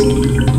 Música